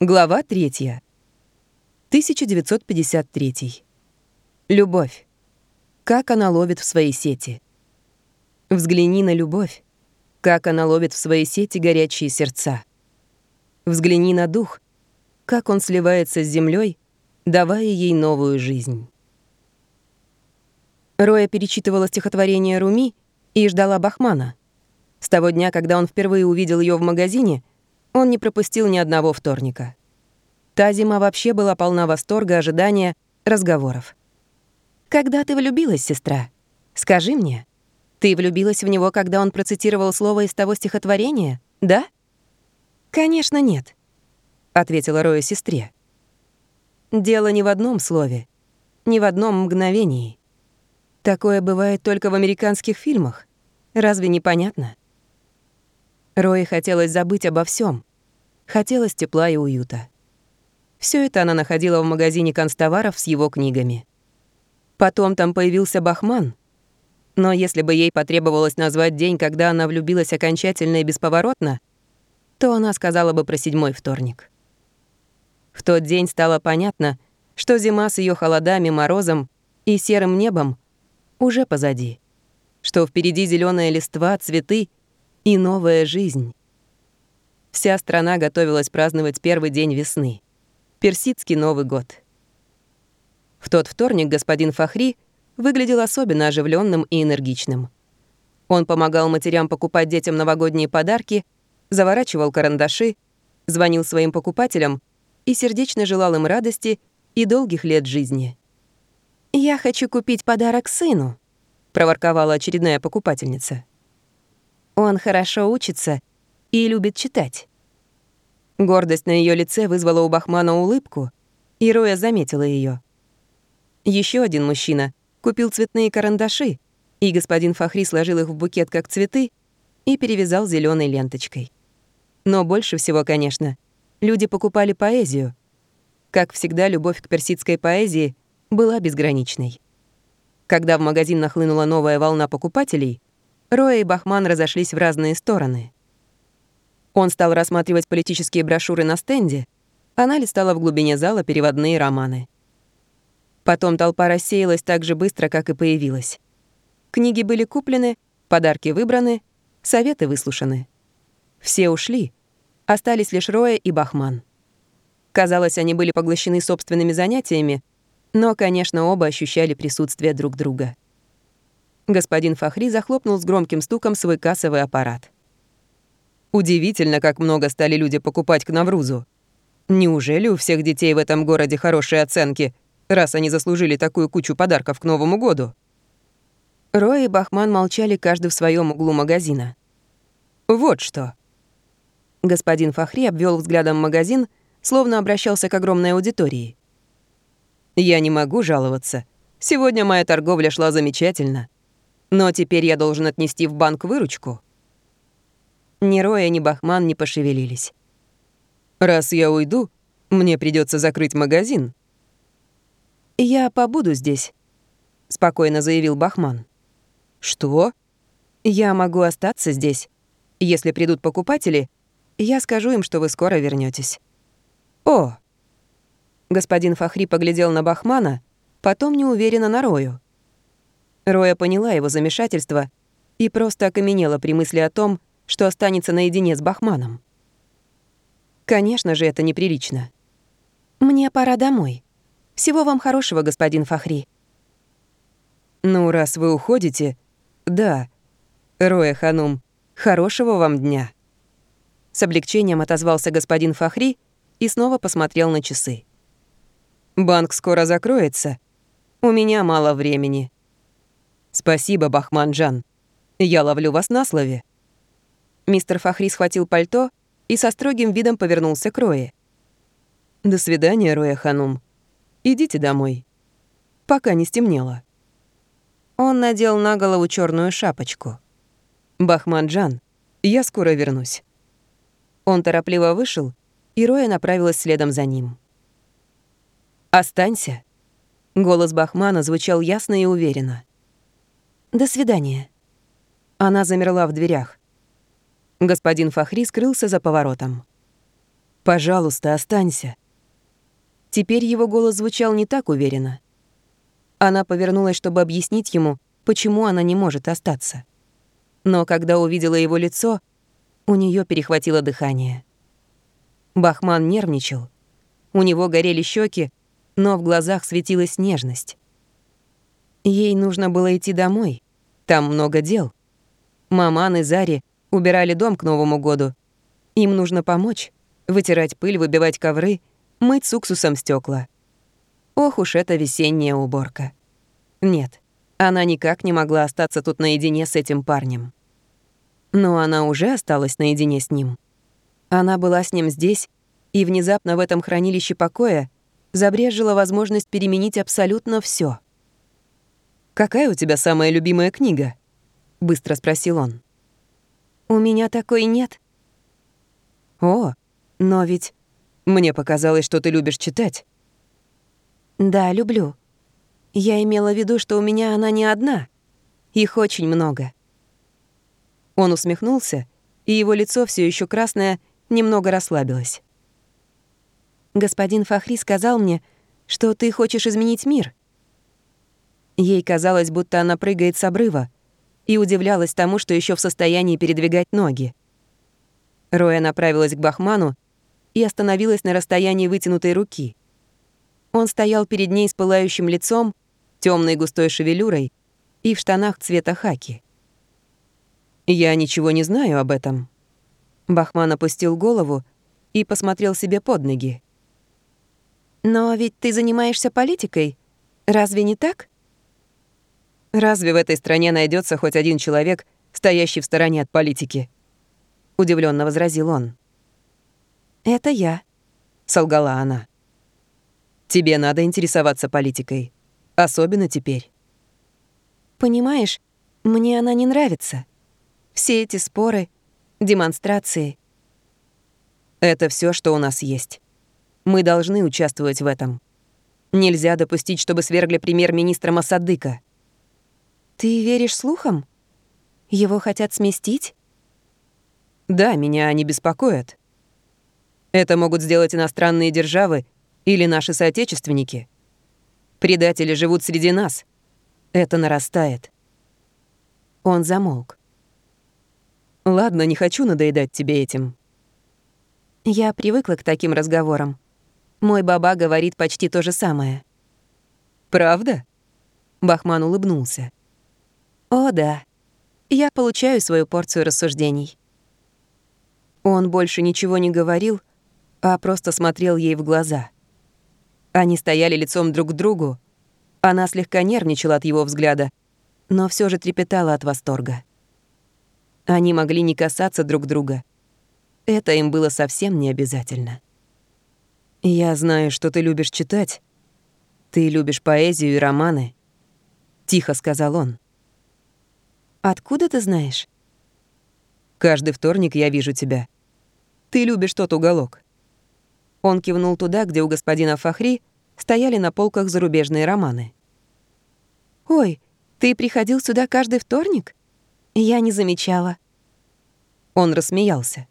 Глава 3. 1953. Любовь. Как она ловит в своей сети. Взгляни на любовь. Как она ловит в своей сети горячие сердца. Взгляни на дух. Как он сливается с землей, давая ей новую жизнь. Роя перечитывала стихотворение Руми и ждала Бахмана. С того дня, когда он впервые увидел ее в магазине — он не пропустил ни одного вторника. Та зима вообще была полна восторга, ожидания, разговоров. «Когда ты влюбилась, сестра? Скажи мне. Ты влюбилась в него, когда он процитировал слово из того стихотворения, да?» «Конечно, нет», — ответила Роя сестре. «Дело не в одном слове, не в одном мгновении. Такое бывает только в американских фильмах. Разве не понятно?» Рое хотелось забыть обо всем. Хотелось тепла и уюта. Все это она находила в магазине констоваров с его книгами. Потом там появился Бахман. Но если бы ей потребовалось назвать день, когда она влюбилась окончательно и бесповоротно, то она сказала бы про седьмой вторник. В тот день стало понятно, что зима с ее холодами, морозом и серым небом уже позади, что впереди зеленая листва, цветы — и новая жизнь. Вся страна готовилась праздновать первый день весны. Персидский Новый год. В тот вторник господин Фахри выглядел особенно оживленным и энергичным. Он помогал матерям покупать детям новогодние подарки, заворачивал карандаши, звонил своим покупателям и сердечно желал им радости и долгих лет жизни. «Я хочу купить подарок сыну», — проворковала очередная покупательница. Он хорошо учится и любит читать. Гордость на ее лице вызвала у Бахмана улыбку, и Роя заметила ее. Еще один мужчина купил цветные карандаши, и господин Фахри сложил их в букет как цветы и перевязал зеленой ленточкой. Но больше всего, конечно, люди покупали поэзию. Как всегда, любовь к персидской поэзии была безграничной. Когда в магазин нахлынула новая волна покупателей, Роя и Бахман разошлись в разные стороны. Он стал рассматривать политические брошюры на стенде, она листала в глубине зала переводные романы. Потом толпа рассеялась так же быстро, как и появилась. Книги были куплены, подарки выбраны, советы выслушаны. Все ушли, остались лишь Роя и Бахман. Казалось, они были поглощены собственными занятиями, но, конечно, оба ощущали присутствие друг друга. Господин Фахри захлопнул с громким стуком свой кассовый аппарат. Удивительно, как много стали люди покупать к Наврузу. Неужели у всех детей в этом городе хорошие оценки, раз они заслужили такую кучу подарков к Новому году? Рой и Бахман молчали каждый в своем углу магазина. Вот что. Господин Фахри обвел взглядом магазин, словно обращался к огромной аудитории. Я не могу жаловаться. Сегодня моя торговля шла замечательно. Но теперь я должен отнести в банк выручку. Ни Роя, ни Бахман не пошевелились. «Раз я уйду, мне придется закрыть магазин». «Я побуду здесь», — спокойно заявил Бахман. «Что?» «Я могу остаться здесь. Если придут покупатели, я скажу им, что вы скоро вернетесь. «О!» Господин Фахри поглядел на Бахмана, потом неуверенно на Рою. Роя поняла его замешательство и просто окаменела при мысли о том, что останется наедине с Бахманом. Конечно же, это неприлично. «Мне пора домой. Всего вам хорошего, господин Фахри». «Ну, раз вы уходите, да. Роя Ханум, хорошего вам дня». С облегчением отозвался господин Фахри и снова посмотрел на часы. «Банк скоро закроется. У меня мало времени. «Спасибо, Бахманджан. Я ловлю вас на слове». Мистер Фахри схватил пальто и со строгим видом повернулся к Рое. «До свидания, Роя Ханум. Идите домой. Пока не стемнело». Он надел на голову черную шапочку. «Бахманджан, я скоро вернусь». Он торопливо вышел, и Роя направилась следом за ним. «Останься». Голос Бахмана звучал ясно и уверенно. До свидания». Она замерла в дверях. Господин Фахри скрылся за поворотом. Пожалуйста, останься». Теперь его голос звучал не так уверенно. Она повернулась, чтобы объяснить ему, почему она не может остаться. Но когда увидела его лицо, у нее перехватило дыхание. Бахман нервничал. У него горели щеки, но в глазах светилась нежность. Ей нужно было идти домой. Там много дел. Маман и Зари убирали дом к Новому году. Им нужно помочь. Вытирать пыль, выбивать ковры, мыть с уксусом стекла. Ох уж эта весенняя уборка. Нет, она никак не могла остаться тут наедине с этим парнем. Но она уже осталась наедине с ним. Она была с ним здесь, и внезапно в этом хранилище покоя забрежила возможность переменить абсолютно все. «Какая у тебя самая любимая книга?» — быстро спросил он. «У меня такой нет». «О, но ведь мне показалось, что ты любишь читать». «Да, люблю. Я имела в виду, что у меня она не одна. Их очень много». Он усмехнулся, и его лицо все еще красное немного расслабилось. «Господин Фахри сказал мне, что ты хочешь изменить мир». Ей казалось, будто она прыгает с обрыва, и удивлялась тому, что еще в состоянии передвигать ноги. Роя направилась к Бахману и остановилась на расстоянии вытянутой руки. Он стоял перед ней с пылающим лицом, темной густой шевелюрой и в штанах цвета хаки. «Я ничего не знаю об этом». Бахман опустил голову и посмотрел себе под ноги. «Но ведь ты занимаешься политикой. Разве не так?» Разве в этой стране найдется хоть один человек, стоящий в стороне от политики? Удивленно возразил он. Это я, солгала она. Тебе надо интересоваться политикой, особенно теперь. Понимаешь, мне она не нравится. Все эти споры, демонстрации. Это все, что у нас есть. Мы должны участвовать в этом. Нельзя допустить, чтобы свергли премьер-министра Масадыка. Ты веришь слухам? Его хотят сместить? Да, меня они беспокоят. Это могут сделать иностранные державы или наши соотечественники. Предатели живут среди нас. Это нарастает. Он замолк. Ладно, не хочу надоедать тебе этим. Я привыкла к таким разговорам. Мой баба говорит почти то же самое. Правда? Бахман улыбнулся. О, да. Я получаю свою порцию рассуждений. Он больше ничего не говорил, а просто смотрел ей в глаза. Они стояли лицом друг к другу. Она слегка нервничала от его взгляда, но все же трепетала от восторга. Они могли не касаться друг друга. Это им было совсем не обязательно. «Я знаю, что ты любишь читать. Ты любишь поэзию и романы», — тихо сказал он. Откуда ты знаешь? Каждый вторник я вижу тебя. Ты любишь тот уголок. Он кивнул туда, где у господина Фахри стояли на полках зарубежные романы. «Ой, ты приходил сюда каждый вторник? Я не замечала». Он рассмеялся.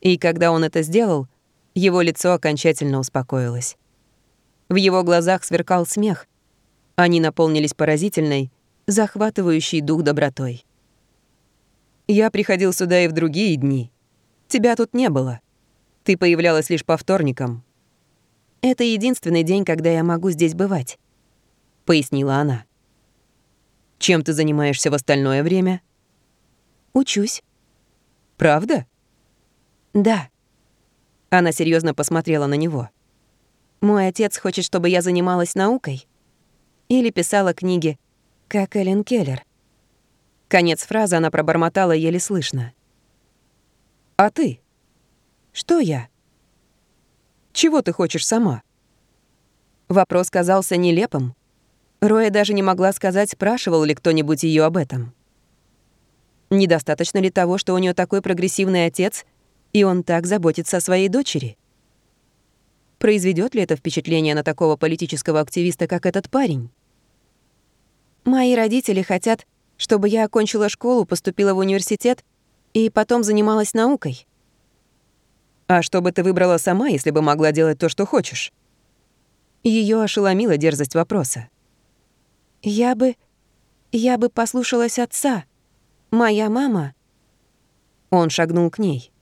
И когда он это сделал, его лицо окончательно успокоилось. В его глазах сверкал смех. Они наполнились поразительной, захватывающий дух добротой. Я приходил сюда и в другие дни. Тебя тут не было. Ты появлялась лишь по вторникам. Это единственный день, когда я могу здесь бывать, пояснила она. Чем ты занимаешься в остальное время? Учусь. Правда? Да. Она серьезно посмотрела на него. Мой отец хочет, чтобы я занималась наукой или писала книги как Эллен Келлер. Конец фразы она пробормотала еле слышно. «А ты? Что я? Чего ты хочешь сама?» Вопрос казался нелепым. Роя даже не могла сказать, спрашивал ли кто-нибудь ее об этом. Недостаточно ли того, что у нее такой прогрессивный отец, и он так заботится о своей дочери? Произведет ли это впечатление на такого политического активиста, как этот парень? Мои родители хотят, чтобы я окончила школу, поступила в университет и потом занималась наукой. А что бы ты выбрала сама, если бы могла делать то, что хочешь? Ее ошеломила дерзость вопроса. Я бы... я бы послушалась отца. Моя мама... Он шагнул к ней.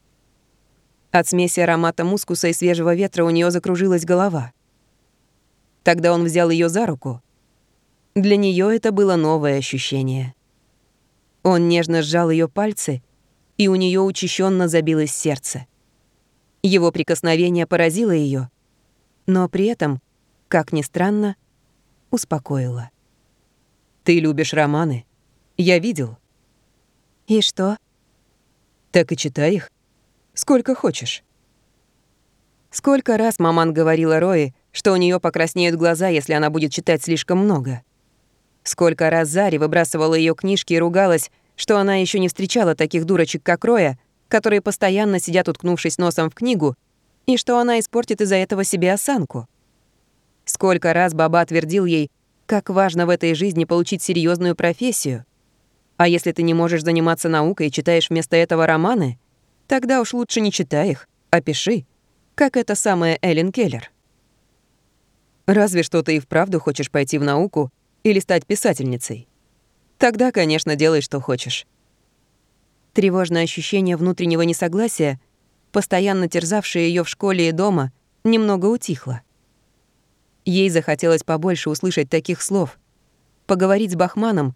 От смеси аромата мускуса и свежего ветра у нее закружилась голова. Тогда он взял ее за руку. Для нее это было новое ощущение. Он нежно сжал ее пальцы, и у нее учащенно забилось сердце. Его прикосновение поразило ее, но при этом, как ни странно, успокоило. «Ты любишь романы? Я видел». «И что?» «Так и читай их. Сколько хочешь». Сколько раз маман говорила Рое, что у нее покраснеют глаза, если она будет читать слишком много. Сколько раз Зари выбрасывала ее книжки и ругалась, что она еще не встречала таких дурочек, как Роя, которые постоянно сидят, уткнувшись носом в книгу, и что она испортит из-за этого себе осанку. Сколько раз Баба твердил ей, как важно в этой жизни получить серьезную профессию. А если ты не можешь заниматься наукой и читаешь вместо этого романы, тогда уж лучше не читай их, а пиши, как это самая Эллен Келлер. Разве что ты и вправду хочешь пойти в науку или стать писательницей. Тогда, конечно, делай, что хочешь. Тревожное ощущение внутреннего несогласия, постоянно терзавшее ее в школе и дома, немного утихло. Ей захотелось побольше услышать таких слов, поговорить с Бахманом,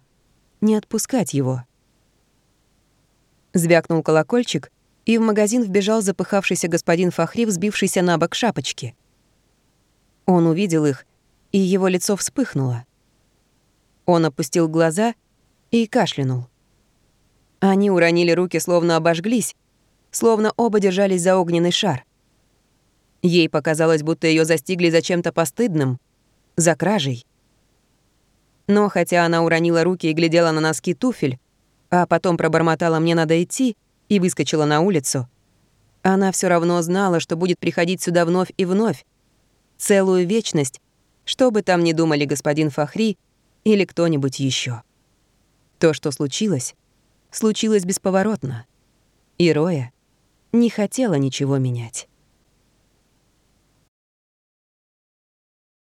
не отпускать его. Звякнул колокольчик, и в магазин вбежал запыхавшийся господин Фахри, взбившийся на бок шапочки. Он увидел их, и его лицо вспыхнуло. Он опустил глаза и кашлянул. Они уронили руки, словно обожглись, словно оба держались за огненный шар. Ей показалось, будто ее застигли за чем-то постыдным, за кражей. Но хотя она уронила руки и глядела на носки туфель, а потом пробормотала «мне надо идти» и выскочила на улицу, она все равно знала, что будет приходить сюда вновь и вновь, целую вечность, что бы там ни думали господин Фахри или кто-нибудь еще. То, что случилось, случилось бесповоротно. И Роя не хотела ничего менять.